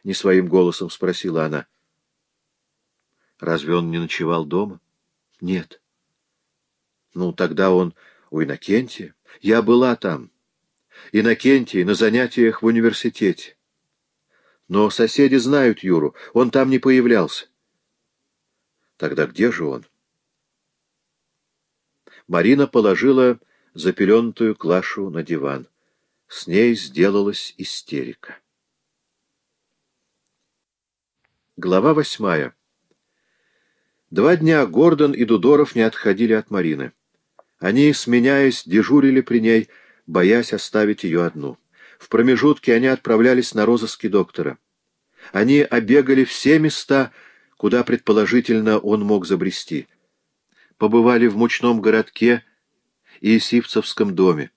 — не своим голосом спросила она. «Разве он не ночевал дома?» «Нет». «Ну, тогда он у Иннокентия. Я была там. Иннокентий на занятиях в университете. Но соседи знают Юру, он там не появлялся». «Тогда где же он?» Марина положила запеленутую клашу на диван. С ней сделалась истерика. Глава восьмая. Два дня Гордон и Дудоров не отходили от Марины. Они, сменяясь, дежурили при ней, боясь оставить ее одну. В промежутке они отправлялись на розыски доктора. Они обегали все места, куда, предположительно, он мог забрести — побывали в мучном городке и Сивцевском доме,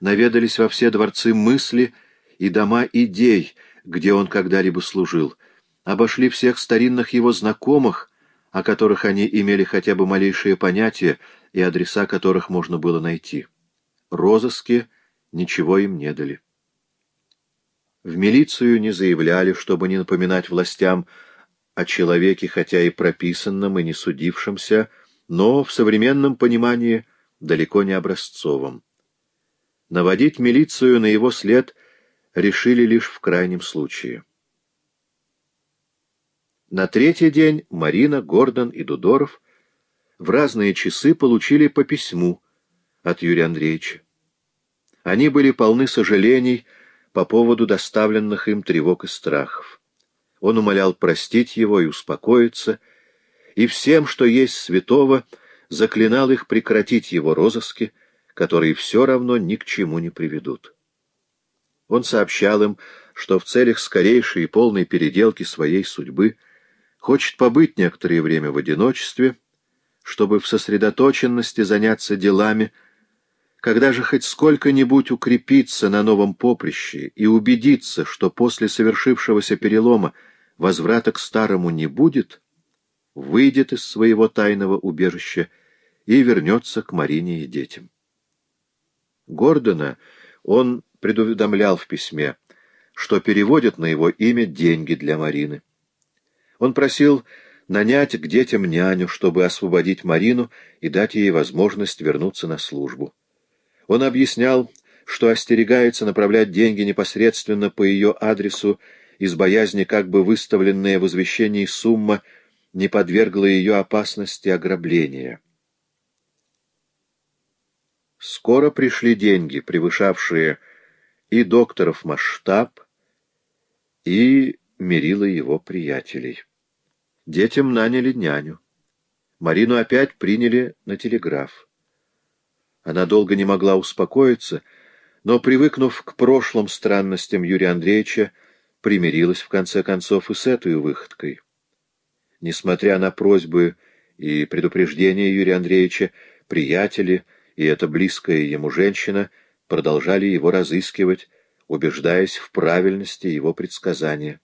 наведались во все дворцы мысли и дома идей, где он когда-либо служил, обошли всех старинных его знакомых, о которых они имели хотя бы малейшее понятие и адреса которых можно было найти. Розыски ничего им не дали. В милицию не заявляли, чтобы не напоминать властям о человеке, хотя и прописанном и не судившемся, но в современном понимании далеко не образцовом. Наводить милицию на его след решили лишь в крайнем случае. На третий день Марина, Гордон и Дудоров в разные часы получили по письму от Юрия Андреевича. Они были полны сожалений по поводу доставленных им тревог и страхов. Он умолял простить его и успокоиться, и всем, что есть святого, заклинал их прекратить его розыски, которые все равно ни к чему не приведут. Он сообщал им, что в целях скорейшей и полной переделки своей судьбы хочет побыть некоторое время в одиночестве, чтобы в сосредоточенности заняться делами, когда же хоть сколько-нибудь укрепиться на новом поприще и убедиться, что после совершившегося перелома возврата к старому не будет — выйдет из своего тайного убежища и вернется к Марине и детям. Гордона он предуведомлял в письме, что переводит на его имя деньги для Марины. Он просил нанять к детям няню, чтобы освободить Марину и дать ей возможность вернуться на службу. Он объяснял, что остерегается направлять деньги непосредственно по ее адресу из боязни как бы выставленная в извещении сумма не подвергла ее опасности ограбления. Скоро пришли деньги, превышавшие и докторов масштаб, и мерила его приятелей. Детям наняли няню. Марину опять приняли на телеграф. Она долго не могла успокоиться, но, привыкнув к прошлым странностям Юрия Андреевича, примирилась в конце концов и с этой выходкой. Несмотря на просьбы и предупреждения Юрия Андреевича, приятели и эта близкая ему женщина продолжали его разыскивать, убеждаясь в правильности его предсказания.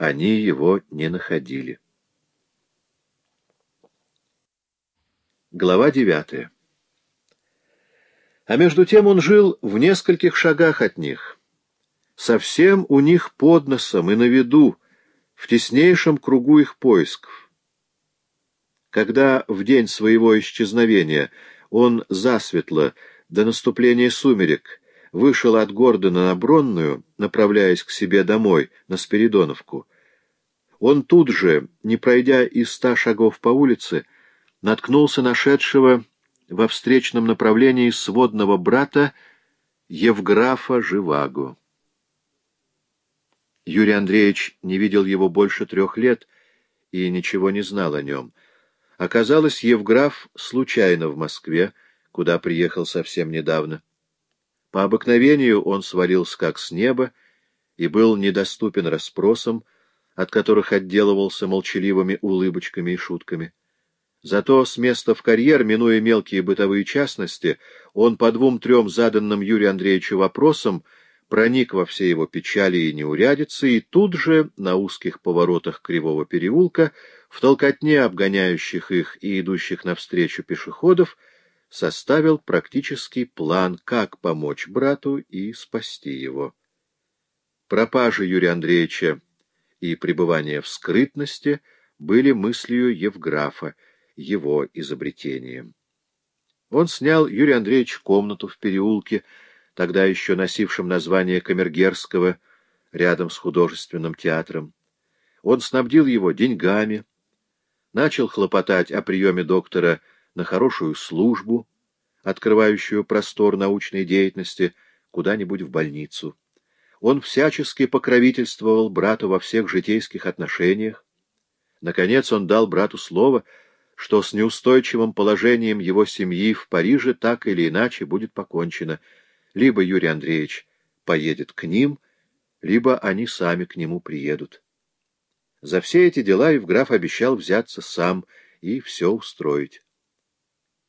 Они его не находили. Глава девятая А между тем он жил в нескольких шагах от них, совсем у них под носом и на виду, в теснейшем кругу их поисков. Когда в день своего исчезновения он засветло до наступления сумерек вышел от Гордона на Бронную, направляясь к себе домой, на Спиридоновку, он тут же, не пройдя и ста шагов по улице, наткнулся на шедшего во встречном направлении сводного брата Евграфа Живаго. Юрий Андреевич не видел его больше трех лет и ничего не знал о нем. Оказалось, Евграф случайно в Москве, куда приехал совсем недавно. По обыкновению он свалился как с неба и был недоступен расспросам, от которых отделывался молчаливыми улыбочками и шутками. Зато с места в карьер, минуя мелкие бытовые частности, он по двум-трем заданным Юрию Андреевичу вопросам — проник во все его печали и неурядицы, и тут же, на узких поворотах кривого переулка, в толкотне обгоняющих их и идущих навстречу пешеходов, составил практический план, как помочь брату и спасти его. Пропажа Юрия Андреевича и пребывание в скрытности были мыслью Евграфа, его изобретением. Он снял Юрий Андреевич комнату в переулке, тогда еще носившем название Камергерского, рядом с художественным театром. Он снабдил его деньгами, начал хлопотать о приеме доктора на хорошую службу, открывающую простор научной деятельности куда-нибудь в больницу. Он всячески покровительствовал брату во всех житейских отношениях. Наконец он дал брату слово, что с неустойчивым положением его семьи в Париже так или иначе будет покончено. Либо Юрий Андреевич поедет к ним, либо они сами к нему приедут. За все эти дела Евграф обещал взяться сам и все устроить.